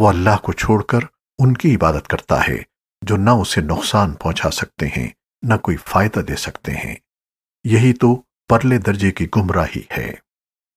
وہ اللہ کو چھوڑ کر ان کی عبادت کرتا ہے، جو نہ اسے نقصان پہنچا سکتے ہیں، نہ کوئی فائدہ دے سکتے ہیں۔ یہی تو پرلے درجے کی گمراہی ہے۔